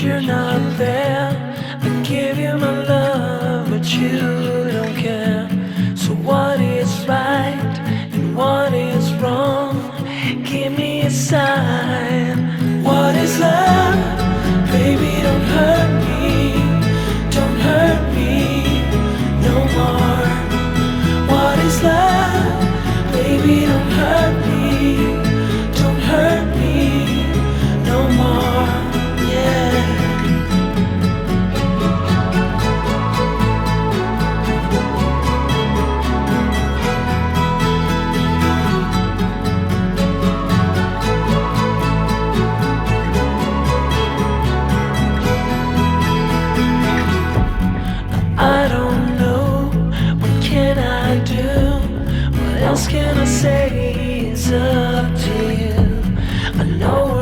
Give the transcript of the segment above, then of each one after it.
you're not there. I give you my love, but you don't care. So, what is right and what is wrong? Give me a sign. What is love? Baby, don't hurt me. Don't hurt me no more. What is love? else can I say? It's up to you. I know.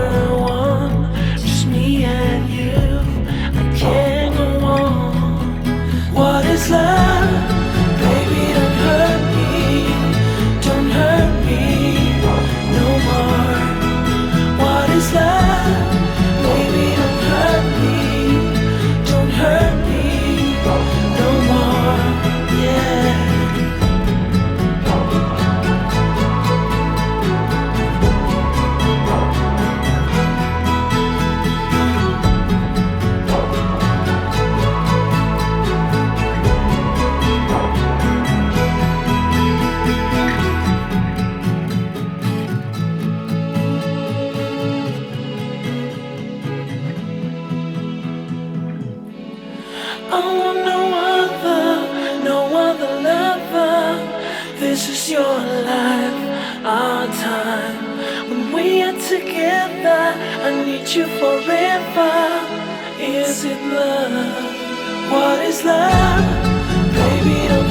This is your life, our time. When we are together, I need you forever. Is it love? What is love? Baby,